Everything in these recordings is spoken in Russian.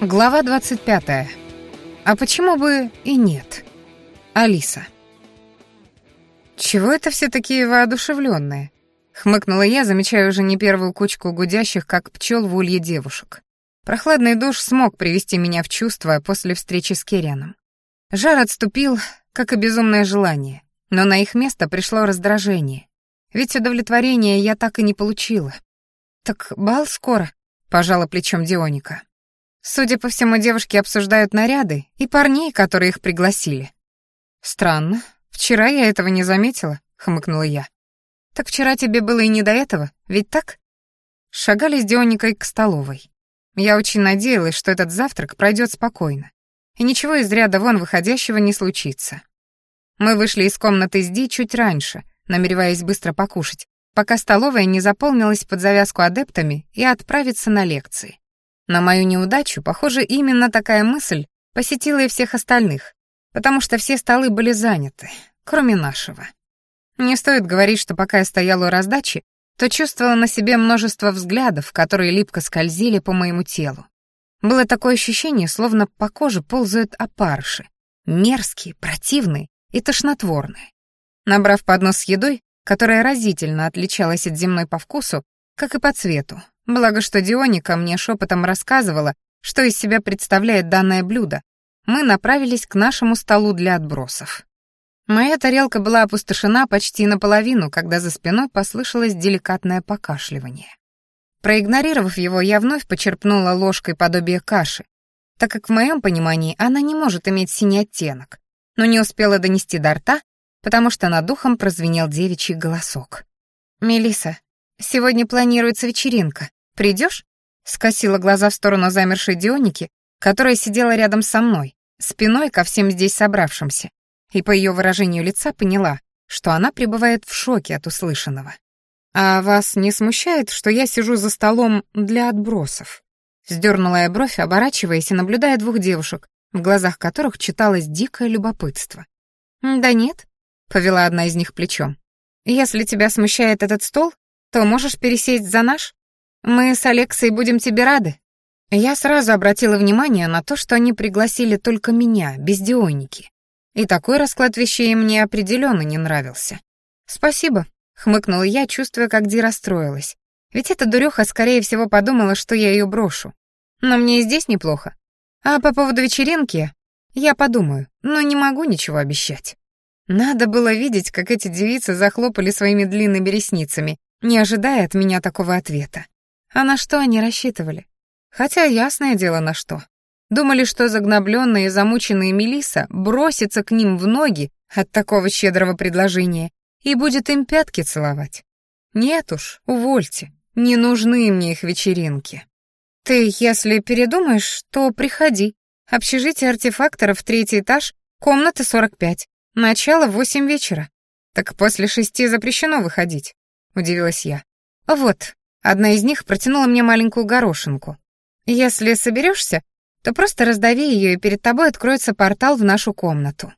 Глава 25. А почему бы и нет? Алиса. Чего это все такие воодушевленные? Хмыкнула я, замечая уже не первую кучку гудящих, как пчел в улье девушек. Прохладный душ смог привести меня в чувство после встречи с Керианом. Жар отступил, как и безумное желание, но на их место пришло раздражение. Ведь удовлетворения я так и не получила. «Так бал скоро», — пожала плечом Дионика. Судя по всему, девушки обсуждают наряды и парней, которые их пригласили. «Странно. Вчера я этого не заметила», — хмыкнула я. «Так вчера тебе было и не до этого, ведь так?» Шагали с Дионикой к столовой. Я очень надеялась, что этот завтрак пройдет спокойно, и ничего из ряда вон выходящего не случится. Мы вышли из комнаты с Ди чуть раньше, намереваясь быстро покушать, пока столовая не заполнилась под завязку адептами и отправиться на лекции. На мою неудачу, похоже, именно такая мысль посетила и всех остальных, потому что все столы были заняты, кроме нашего. Не стоит говорить, что пока я стояла у раздачи, то чувствовала на себе множество взглядов, которые липко скользили по моему телу. Было такое ощущение, словно по коже ползают опарши. Мерзкие, противные и тошнотворные. Набрав поднос с едой, которая разительно отличалась от земной по вкусу, как и по цвету, Благо, что Дионика мне шепотом рассказывала, что из себя представляет данное блюдо, мы направились к нашему столу для отбросов. Моя тарелка была опустошена почти наполовину, когда за спиной послышалось деликатное покашливание. Проигнорировав его, я вновь почерпнула ложкой подобие каши, так как в моем понимании она не может иметь синий оттенок, но не успела донести до рта, потому что над ухом прозвенел девичий голосок. Мелиса, сегодня планируется вечеринка. Придешь? Скосила глаза в сторону замершей Дионики, которая сидела рядом со мной, спиной ко всем здесь собравшимся, и по ее выражению лица поняла, что она пребывает в шоке от услышанного. «А вас не смущает, что я сижу за столом для отбросов?» Сдернула я бровь, оборачиваясь и наблюдая двух девушек, в глазах которых читалось дикое любопытство. «Да нет», — повела одна из них плечом. «Если тебя смущает этот стол, то можешь пересесть за наш?» «Мы с Алексой будем тебе рады». Я сразу обратила внимание на то, что они пригласили только меня, без Дионики. И такой расклад вещей мне определенно не нравился. «Спасибо», — хмыкнула я, чувствуя, как Ди расстроилась. Ведь эта дуреха, скорее всего, подумала, что я ее брошу. Но мне и здесь неплохо. А по поводу вечеринки я подумаю, но не могу ничего обещать. Надо было видеть, как эти девицы захлопали своими длинными ресницами, не ожидая от меня такого ответа. А на что они рассчитывали? Хотя ясное дело на что. Думали, что загнобленная и замученная Мелиса бросится к ним в ноги от такого щедрого предложения и будет им пятки целовать. Нет уж, увольте, не нужны мне их вечеринки. Ты, если передумаешь, то приходи. Общежитие артефакторов, третий этаж, комната 45, начало в 8 вечера. Так после шести запрещено выходить, удивилась я. Вот, Одна из них протянула мне маленькую горошинку. «Если соберешься, то просто раздави ее, и перед тобой откроется портал в нашу комнату».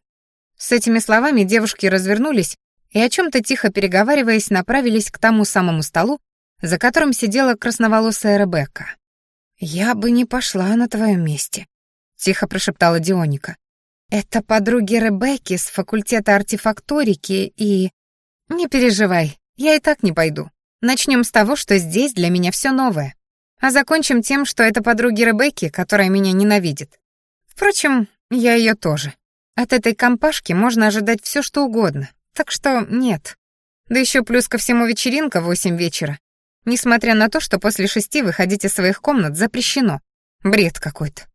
С этими словами девушки развернулись и о чем то тихо переговариваясь, направились к тому самому столу, за которым сидела красноволосая Ребекка. «Я бы не пошла на твоем месте», — тихо прошептала Дионика. «Это подруги Ребекки с факультета артефакторики и...» «Не переживай, я и так не пойду», Начнем с того, что здесь для меня все новое. А закончим тем, что это подруги Ребекки, которая меня ненавидит. Впрочем, я ее тоже. От этой компашки можно ожидать все, что угодно. Так что нет. Да еще плюс ко всему вечеринка в восемь вечера. Несмотря на то, что после шести выходить из своих комнат запрещено. Бред какой-то.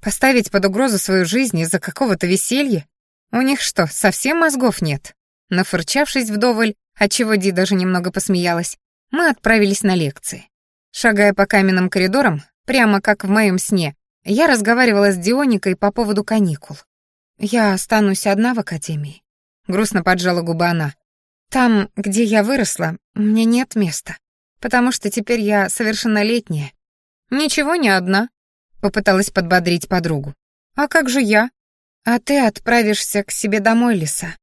Поставить под угрозу свою жизнь из-за какого-то веселья? У них что, совсем мозгов нет? Нафырчавшись вдоволь, отчего Ди даже немного посмеялась, мы отправились на лекции. Шагая по каменным коридорам, прямо как в моем сне, я разговаривала с Дионикой по поводу каникул. «Я останусь одна в академии», — грустно поджала губы она. «Там, где я выросла, мне нет места, потому что теперь я совершеннолетняя». «Ничего не одна», — попыталась подбодрить подругу. «А как же я?» «А ты отправишься к себе домой, Лиса,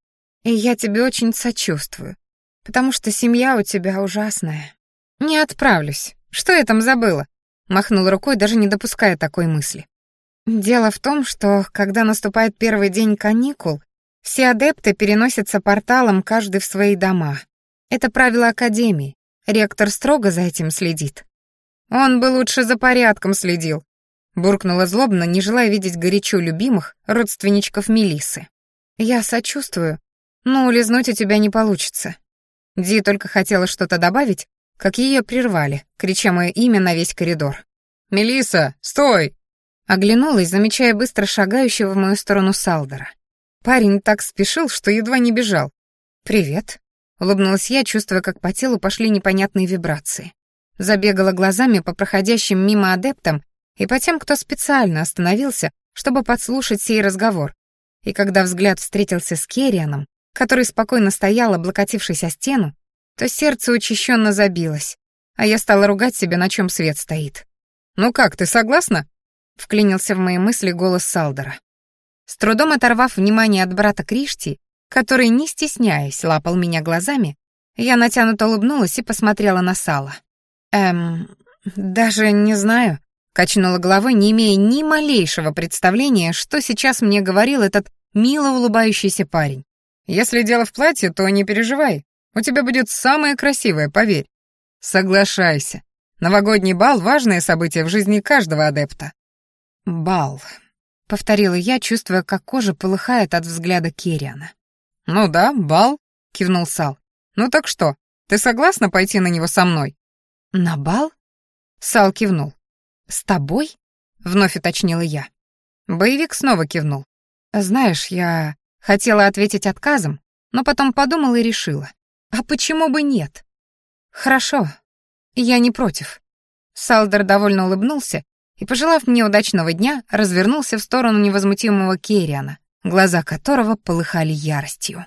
и я тебе очень сочувствую потому что семья у тебя ужасная. Не отправлюсь. Что я там забыла? Махнул рукой, даже не допуская такой мысли. Дело в том, что когда наступает первый день каникул, все адепты переносятся порталом каждый в свои дома. Это правило Академии. Ректор строго за этим следит. Он бы лучше за порядком следил. Буркнула злобно, не желая видеть горячо любимых родственничков Мелисы. Я сочувствую, но улизнуть у тебя не получится. Ди только хотела что-то добавить, как ее прервали, крича моё имя на весь коридор. Мелиса, стой!» Оглянулась, замечая быстро шагающего в мою сторону Салдера. Парень так спешил, что едва не бежал. «Привет», — улыбнулась я, чувствуя, как по телу пошли непонятные вибрации. Забегала глазами по проходящим мимо адептам и по тем, кто специально остановился, чтобы подслушать сей разговор. И когда взгляд встретился с Керрианом, который спокойно стоял, облокотившись о стену, то сердце учащенно забилось, а я стала ругать себя, на чем свет стоит. «Ну как, ты согласна?» — вклинился в мои мысли голос Салдера. С трудом оторвав внимание от брата Кришти, который, не стесняясь, лапал меня глазами, я натянуто улыбнулась и посмотрела на Сала. «Эм, даже не знаю», — качнула головой, не имея ни малейшего представления, что сейчас мне говорил этот мило улыбающийся парень. Если дело в платье, то не переживай. У тебя будет самое красивое, поверь. Соглашайся. Новогодний бал — важное событие в жизни каждого адепта. Бал. Повторила я, чувствуя, как кожа полыхает от взгляда Керриана. «Ну да, бал», — кивнул Сал. «Ну так что, ты согласна пойти на него со мной?» «На бал?» Сал кивнул. «С тобой?» — вновь уточнила я. Боевик снова кивнул. «Знаешь, я... Хотела ответить отказом, но потом подумала и решила. А почему бы нет? Хорошо, я не против. Салдер довольно улыбнулся и, пожелав мне удачного дня, развернулся в сторону невозмутимого Керриана, глаза которого полыхали яростью.